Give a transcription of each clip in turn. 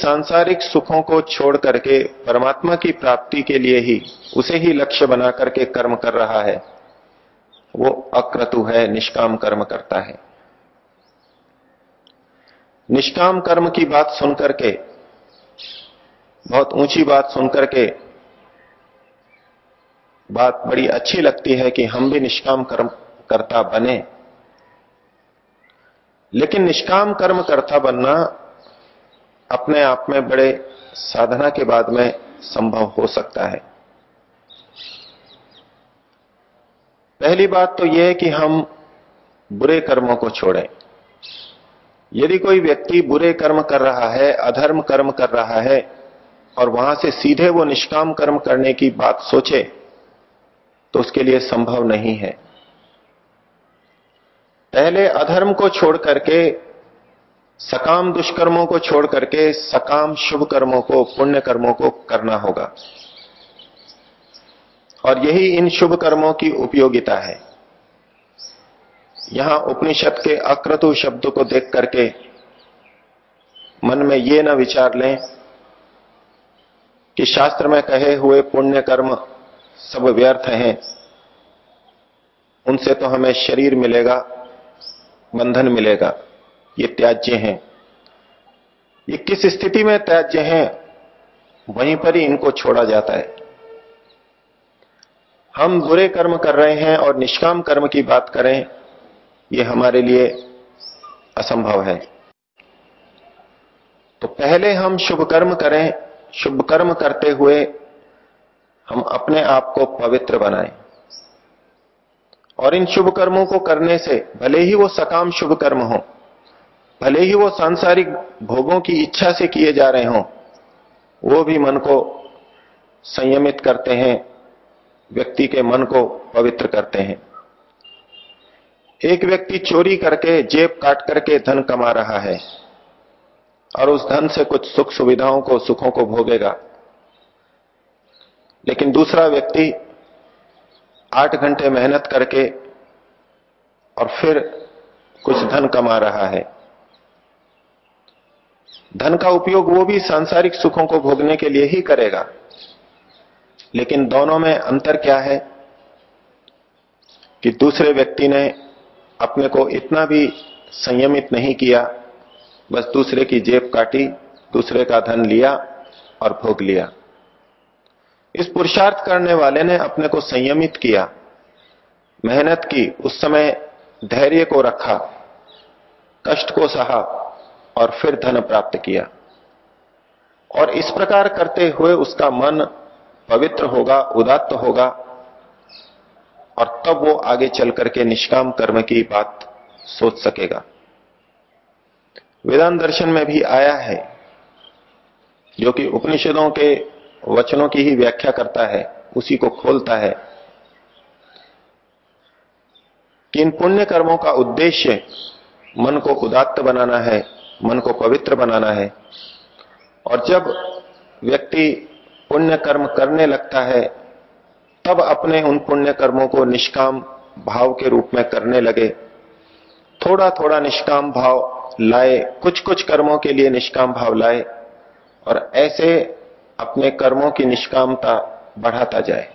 सांसारिक सुखों को छोड़ करके परमात्मा की प्राप्ति के लिए ही उसे ही लक्ष्य बना करके कर्म कर रहा है। वो अक्रतु है, निष्काम कर्म करता है। निष्काम कर्म की बात सुनकर के बहुत ऊँची बात सुनकर के बात बड़ी अच्छी लगती है कि हम भी निष्काम कर्म करता बने। लेकिन निष्काम कर्म करता बनना अपने आप में बड़े साधना के बाद में संभव हो सकता है। पहली बात तो यह है कि हम बुरे कर्मों को छोड़ें। यदि कोई व्यक्ति बुरे कर्म कर रहा है, अधर्म कर्म कर रहा है, और वहाँ से सीधे वो निष्काम कर्म करने की बात सोचे तो उसके लिए संभव नहीं है। पहले अधर्म को छोड़ करके सकाम दुष्कर्मों को छोड़ करके सकाम शुभ कर्मों को पुण्य कर्मों को करना होगा। और यही इन शुभ कर्मों की उपयोगिता है। यहाँ उपनिषद के अक्रतु शब्द को देख करके मन में ये ना विचार लें कि शास्त्र में कहे हुए पुण्य कर्म सब व्यर्थ हैं। उनसे तो हमें शरीर मिलेगा, बंधन मिलेगा। ये त्याज्य हैं। ये किस स्थिति में त्याज्य हैं, वहीं पर ही इनको छोड़ा जाता है। हम बुरे कर्म कर रहे हैं और निष्काम कर्म की बात करें, ये हमारे लिए असंभव है। तो पहले हम शुभ कर्म करें, शुभ कर्म करते हुए हम अपने आप को पवित्र बनाएँ। और इन शुभ कर्मों को करने से भले ही वो सकाम शुभ कर्म हो भले ही वो सांसारिक भोगों की इच्छा से किए जा रहे हों, वो भी मन को संयमित करते हैं, व्यक्ति के मन को पवित्र करते हैं। एक व्यक्ति चोरी करके जेब काट करके धन कमा रहा है और उस धन से कुछ सुख सुविधाओं को, सुखों को भोगेगा। लेकिन दूसरा व्यक्ति आठ घंटे मेहनत करके और फिर कुछ धन कमा रहा है। धन का उपयोग वो भी सांसारिक सुखों को भोगने के लिए ही करेगा। लेकिन दोनों में अंतर क्या है? कि दूसरे व्यक्ति ने अपने को इतना भी संयमित नहीं किया, बस दूसरे की जेब काटी, दूसरे का धन लिया और भोग लिया। इस पुरुषार्थ करने वाले ने अपने को संयमित किया, मेहनत की, उस समय धैर्य को रखा, कष्ट को सहा और फिर धन प्राप्त किया। और इस प्रकार करते हुए उसका मन पवित्र होगा, उदात्त होगा, और तब वो आगे चल करके निष्काम कर्म की बात सोच सकेगा। वेदांत दर्शन में भी आया है, जो कि उपनिषदों के वचनों की ही व्याख्या करता है, उसी को खोलता है कि इन पुण्य कर्मों का उद्देश्य मन को उदात्त बनाना है मन को पवित्र बनाना है। और जब व्यक्ति पुण्य कर्म करने लगता है, तब अपने उन पुण्य कर्मों को निष्काम भाव के रूप में करने लगे। थोड़ा थोड़ा निष्काम भाव लाए कुछ कुछ कर्मों के लिए निष्काम भाव लाए, और ऐसे अपने कर्मों की निष्कामता बढ़ाता जाए।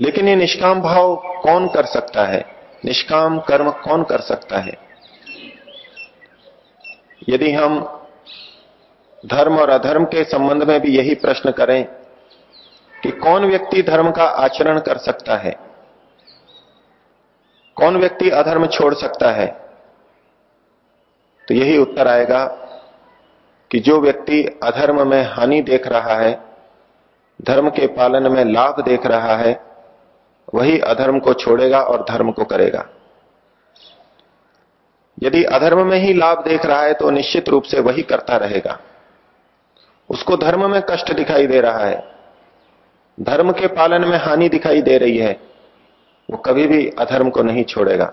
लेकिन ये निष्काम भाव कौन कर सकता है? निष्काम कर्म कौन कर सकता है? यदि हम धर्म और अधर्म के संबंध में भी यही प्रश्न करें कि कौन व्यक्ति धर्म का आचरण कर सकता है? कौन व्यक्ति अधर्म छोड़ सकता है? तो यही उत्तर आएगा कि जो व्यक्ति अधर्म में हानि देख रहा है, धर्म के पालन में लाभ देख रहा है, वही अधर्म को छोड़ेगा और धर्म को करेगा। यदि अधर्म में ही लाभ देख रहा है तो निश्चित रूप से वही करता रहेगा। उसको धर्म में कष्ट दिखाई दे रहा है। धर्म के पालन में हानि दिखाई दे रही है। वो कभी भी अधर्म को नहीं छोड़ेगा।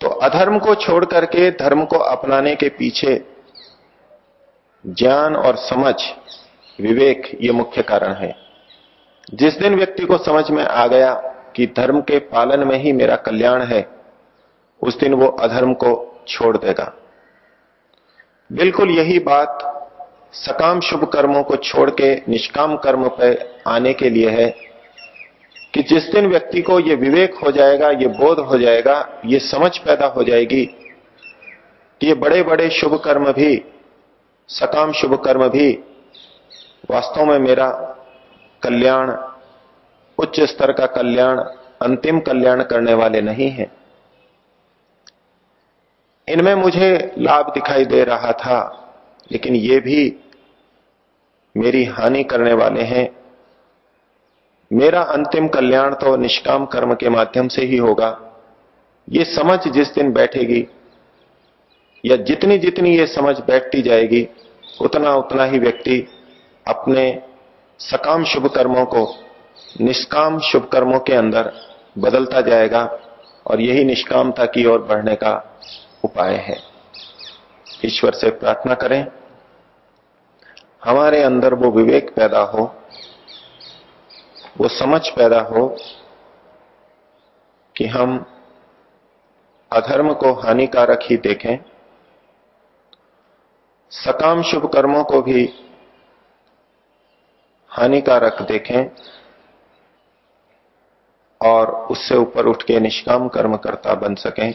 तो अधर्म को छोड़ करके धर्म को अपनाने के पीछे ज्ञान और समझ, विवेक ये मुख्य कारण है। जिस दिन व्यक्ति को समझ में आ गया कि धर्म के पालन में ही मेरा कल्याण है उस दिन वो अधर्म को छोड़ देगा। बिल्कुल यही बात सकाम शुभ कर्मों को छोड़ के निष्काम कर्म पर आने के लिए है कि जिस दिन व्यक्ति को यह विवेक हो जाएगा, ये बोध हो जाएगा, ये समझ पैदा हो जाएगी कि ये बड़े बड़े शुभ कर्म भी, सकाम शुभ कर्म भी वास्तव में मेरा कल्याण, उच्च स्तर का कल्याण, अंतिम कल्याण करने वाले नहीं हैं। इनमें मुझे लाभ दिखाई दे रहा था, लेकिन ये भी मेरी हानि करने वाले हैं। मेरा अंतिम कल्याण तो निष्काम कर्म के माध्यम से ही होगा। ये समझ जिस दिन बैठेगी, या जितनी जितनी ये समझ बैठती जाएगी, उतना उतना ही व्यक्ति अपने सकाम शुभ कर्मों को, निष्काम शुभ कर्मों के अंदर बदलता जाएगा, और यही निष्कामता की ओर बढ़ने का उपाय है। ईश्वर से प्रार्थना करें। हमारे अंदर वो विवेक पैदा हो, वो समझ पैदा हो कि हम अधर्म को हानिकारक ही देखें। सकाम शुभ कर्मों को भी हानिकारक देखें और उससे ऊपर उठ के निष्काम कर्म करता बन सकें।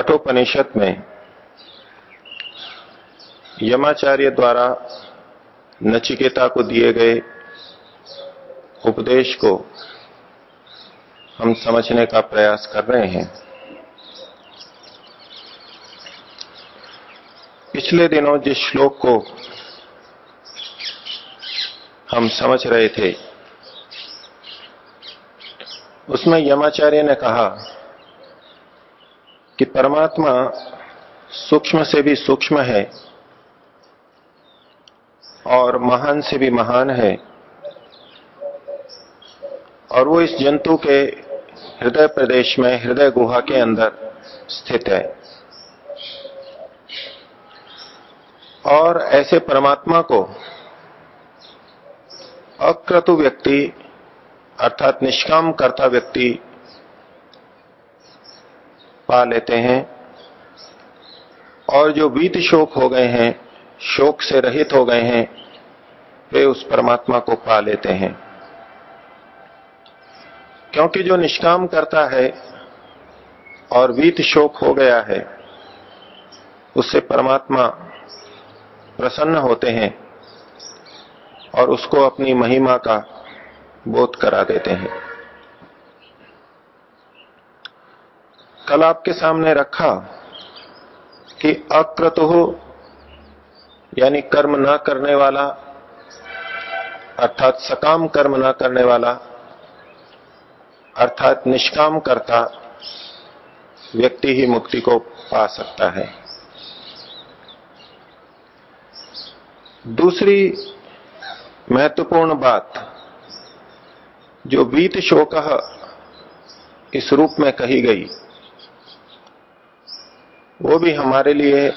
कठोपनिषद में यमाचार्य द्वारा नचिकेता को दिए गए उपदेश को हम समझने का प्रयास कर रहे हैं। पिछले दिनों जिस श्लोक को हम समझ रहे थे, उसमें यमाचार्य ने कहा कि परमात्मा सूक्ष्म से भी सूक्ष्म है और महान से भी महान है। और वो इस जंतु के हृदय प्रदेश में, हृदय गुहा के अंदर स्थित है। और ऐसे परमात्मा को अक्रतु व्यक्ति, अर्थात निष्काम करता व्यक्ति पा लेते हैं। और जो बीत शोक हो गए हैं, शोक से रहित हो गए हैं, वे उस परमात्मा को पा लेते हैं। क्योंकि जो निष्काम करता है और वीत शोक हो गया है, उससे परमात्मा प्रसन्न होते हैं और उसको अपनी महिमा का बोध करा देते हैं। कल आपके सामने रखा कि अक्रतु यानी कर्म ना करने वाला, अर्थात सकाम कर्म ना करने वाला, अर्थात निष्काम करता, व्यक्ति ही मुक्ति को पा सकता है। दूसरी महत्वपूर्ण बात, जो बीत शोक इस रूप में कही गई वो भी हमारे लिए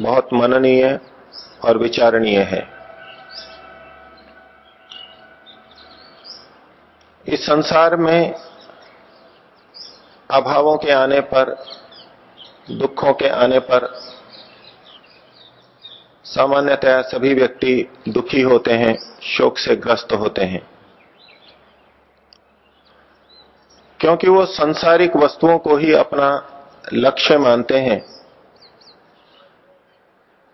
बहुत मननीय और विचारणीय है। इस संसार में अभावों के आने पर, दुखों के आने पर सामान्यतया सभी व्यक्ति दुखी होते हैं, शोक से ग्रस्त होते हैं। क्योंकि वो संसारिक वस्तुओं को ही अपना लक्ष्य मानते हैं।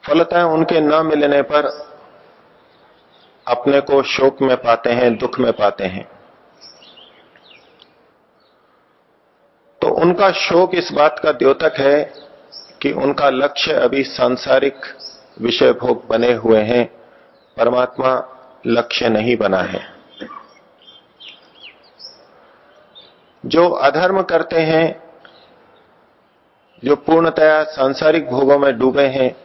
फलतः उनके न मिलने पर अपने को शोक में पाते हैं, दुख में पाते हैं। तो उनका शोक इस बात का द्योतक है कि उनका लक्ष्य अभी सांसारिक विषय भोग बने हुए हैं, परमात्मा लक्ष्य नहीं बना है। जो अधर्म करते हैं जो पूर्णतया सांसारिक भोगों में डूबे हैं,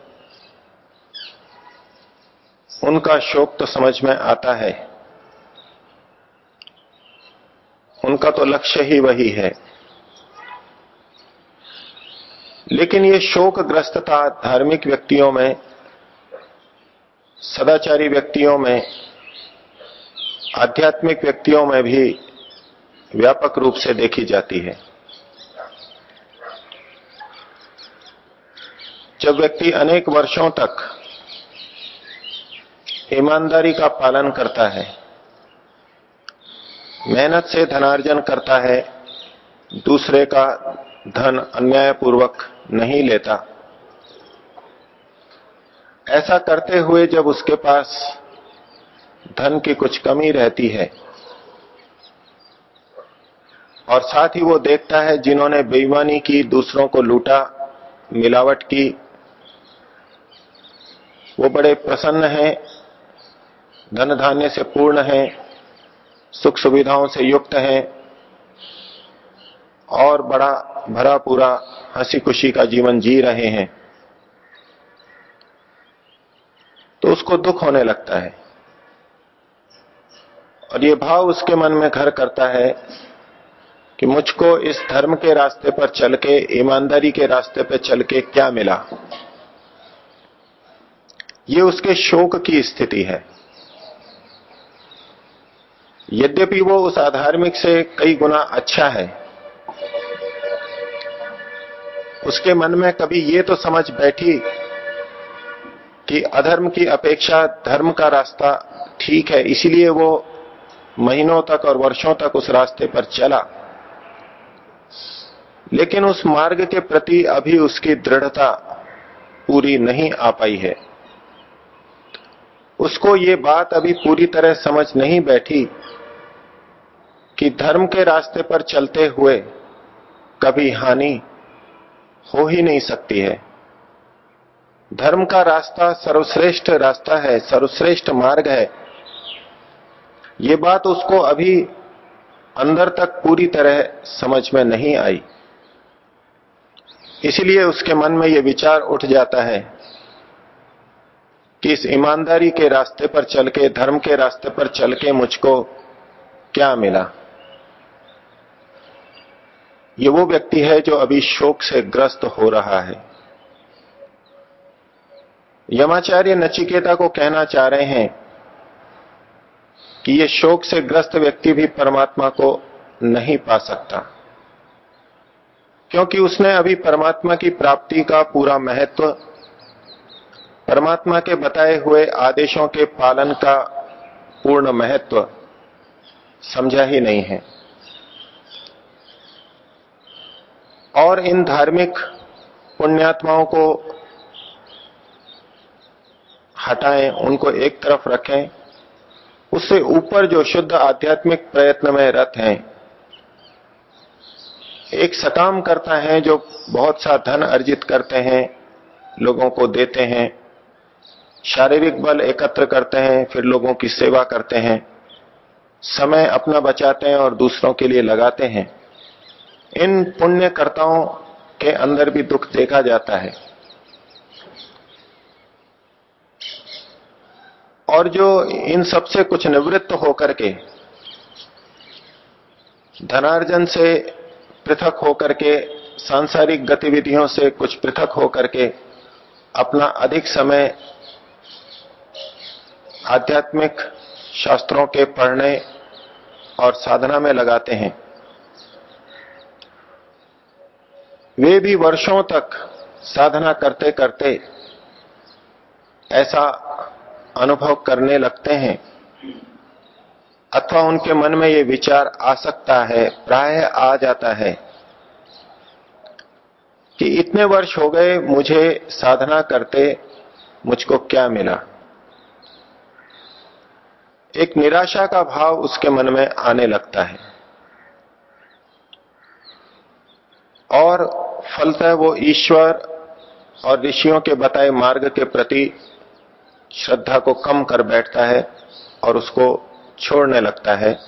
उनका शोक तो समझ में आता है। उनका तो लक्ष्य ही वही है। लेकिन ये शोकग्रस्तता धार्मिक व्यक्तियों में, सदाचारी व्यक्तियों में, आध्यात्मिक व्यक्तियों में भी व्यापक रूप से देखी जाती है। जब व्यक्ति अनेक वर्षों तक ईमानदारी का पालन करता है, मेहनत से धनार्जन करता है, दूसरे का धन अन्यायपूर्वक नहीं लेता। ऐसा करते हुए जब उसके पास धन की कुछ कमी रहती है और साथ ही वो देखता है जिन्होंने बेईमानी की, दूसरों को लूटा, मिलावट की वो बड़े प्रसन्न हैं, धन धान्य से पूर्ण हैं, सुख सुविधाओं से युक्त हैं, और बड़ा भरा पूरा हँसी खुशी का जीवन जी रहे हैं। तो उसको दुख होने लगता है। और ये भाव उसके मन में घर करता है कि मुझको इस धर्म के रास्ते पर चल के, ईमानदारी के रास्ते पर चल के क्या मिला। ये उसके शोक की स्थिति है। यद्यपि वो उस आधार्मिक से कई गुना अच्छा है, उसके मन में कभी ये तो समझ बैठी कि अधर्म की अपेक्षा धर्म का रास्ता ठीक है, इसीलिए वो महीनों तक और वर्षों तक उस रास्ते पर चला। लेकिन उस मार्ग के प्रति अभी उसकी दृढ़ता पूरी नहीं आ पाई है। उसको ये बात अभी पूरी तरह समझ नहीं बैठी कि धर्म के रास्ते पर चलते हुए कभी हानि हो ही नहीं सकती है। धर्म का रास्ता सर्वश्रेष्ठ रास्ता है, सर्वश्रेष्ठ मार्ग है। ये बात उसको अभी अंदर तक पूरी तरह समझ में नहीं आई। इसलिए उसके मन में यह विचार उठ जाता है कि इस ईमानदारी के रास्ते पर चल के, धर्म के रास्ते पर चल के मुझको क्या मिला? ये वो व्यक्ति है जो अभी शोक से ग्रस्त हो रहा है। यमाचार्य नचिकेता को कहना चाह रहे हैं कि ये शोक से ग्रस्त व्यक्ति भी परमात्मा को नहीं पा सकता। क्योंकि उसने अभी परमात्मा की प्राप्ति का पूरा महत्व परमात्मा के बताए हुए आदेशों के पालन का पूर्ण महत्व समझा ही नहीं है। और इन धार्मिक पुण्यात्माओं को हटाएँ, उनको एक तरफ़ रखें, उससे ऊपर जो शुद्ध आध्यात्मिक प्रयत्न में रत हैं, एक सकाम करता है जो बहुत सा धन अर्जित करते हैं, लोगों को देते हैं। शारीरिक बल एकत्र करते हैं, फिर लोगों की सेवा करते हैं, समय अपना बचाते हैं और दूसरों के लिए लगाते हैं। इन पुण्यकर्ताओं के अंदर भी दुख देखा जाता है। और जो इन सबसे कुछ निवृत्त होकर के, धनार्जन से पृथक होकर के, सांसारिक गतिविधियों से कुछ पृथक होकर के, अपना अधिक समय आध्यात्मिक शास्त्रों के पढ़ने और साधना में लगाते हैं। वे भी वर्षों तक साधना करते करते ऐसा अनुभव करने लगते हैं। अथवा उनके मन में ये विचार आ सकता है, प्राय आ जाता है कि इतने वर्ष हो गए मुझे साधना करते मुझको क्या मिला? एक निराशा का भाव उसके मन में आने लगता है। और फलतः वो ईश्वर और ऋषियों के बताए मार्ग के प्रति श्रद्धा को कम कर बैठता है और उसको छोड़ने लगता है,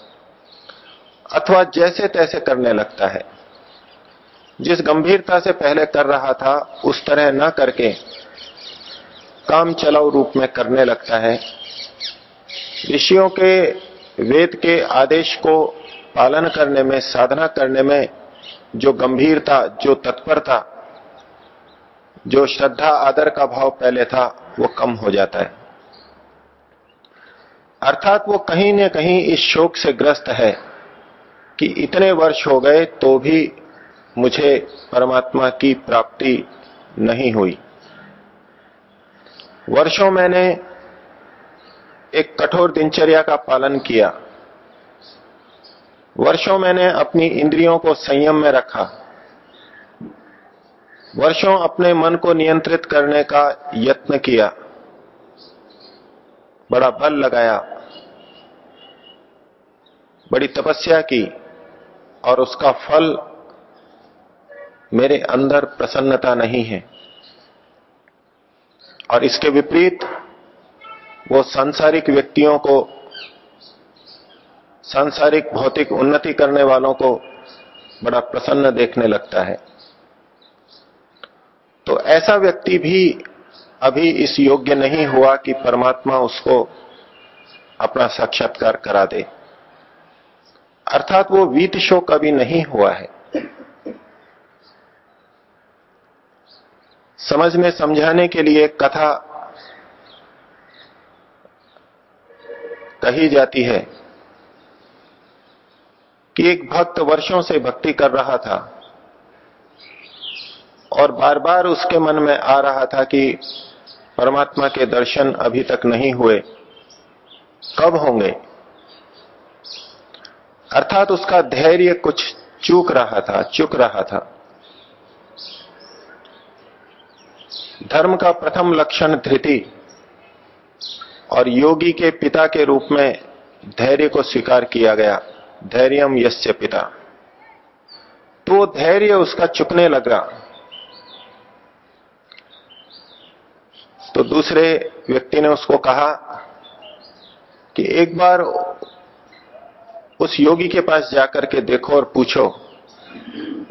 अथवा जैसे तैसे करने लगता है। जिस गंभीरता से पहले कर रहा था, उस तरह न करके काम चलाऊ रूप में करने लगता है। ऋषियों के वेद के आदेश को पालन करने में, साधना करने में जो गंभीरता जो तत्परता जो श्रद्धा, आदर का भाव पहले था, वो कम हो जाता है। अर्थात वो कहीं न कहीं इस शोक से ग्रस्त है कि इतने वर्ष हो गए तो भी मुझे परमात्मा की प्राप्ति नहीं हुई। वर्षों मैंने एक कठोर दिनचर्या का पालन किया। वर्षों मैंने अपनी इंद्रियों को संयम में रखा। वर्षों अपने मन को नियंत्रित करने का यत्न किया। बड़ा बल लगाया। बड़ी तपस्या की और उसका फल मेरे अंदर प्रसन्नता नहीं है। और इसके विपरीत वो सांसारिक व्यक्तियों को, सांसारिक भौतिक उन्नति करने वालों को बड़ा प्रसन्न देखने लगता है। तो ऐसा व्यक्ति भी अभी इस योग्य नहीं हुआ कि परमात्मा उसको अपना साक्षात्कार करा दे। अर्थात वो वीत शोक अभी नहीं हुआ है। समझ में समझाने के लिए कथा कही जाती है कि एक भक्त वर्षों से भक्ति कर रहा था और बार बार उसके मन में आ रहा था कि परमात्मा के दर्शन अभी तक नहीं हुए। कब होंगे? अर्थात उसका धैर्य कुछ चूक रहा था, चुक रहा था। धर्म का प्रथम लक्षण धृति। और योगी के पिता के रूप में धैर्य को स्वीकार किया गया। धैर्यम यस्य पिता। तो धैर्य उसका चुकने लगा। तो दूसरे व्यक्ति ने उसको कहा कि एक बार उस योगी के पास जाकर के देखो और पूछो,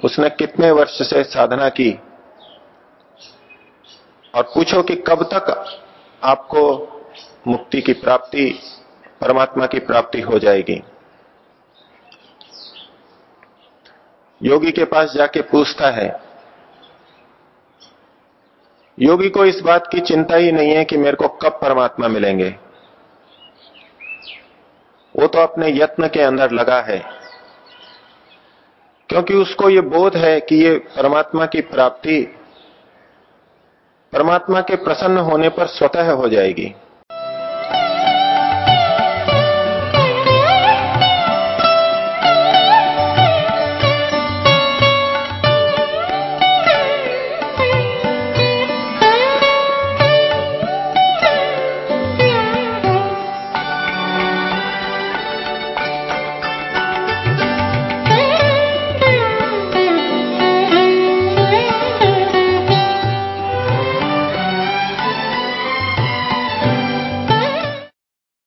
उसने कितने वर्ष से साधना की? और पूछो कि कब तक आपको मुक्ति की प्राप्ति, परमात्मा की प्राप्ति हो जाएगी। योगी के पास जाके पूछता है, योगी को इस बात की चिंता ही नहीं है कि मेरे को कब परमात्मा मिलेंगे? वो तो अपने यत्न के अंदर लगा है, क्योंकि उसको ये बोध है कि ये परमात्मा की प्राप्ति, परमात्मा के प्रसन्न होने पर स्वतः हो जाएगी।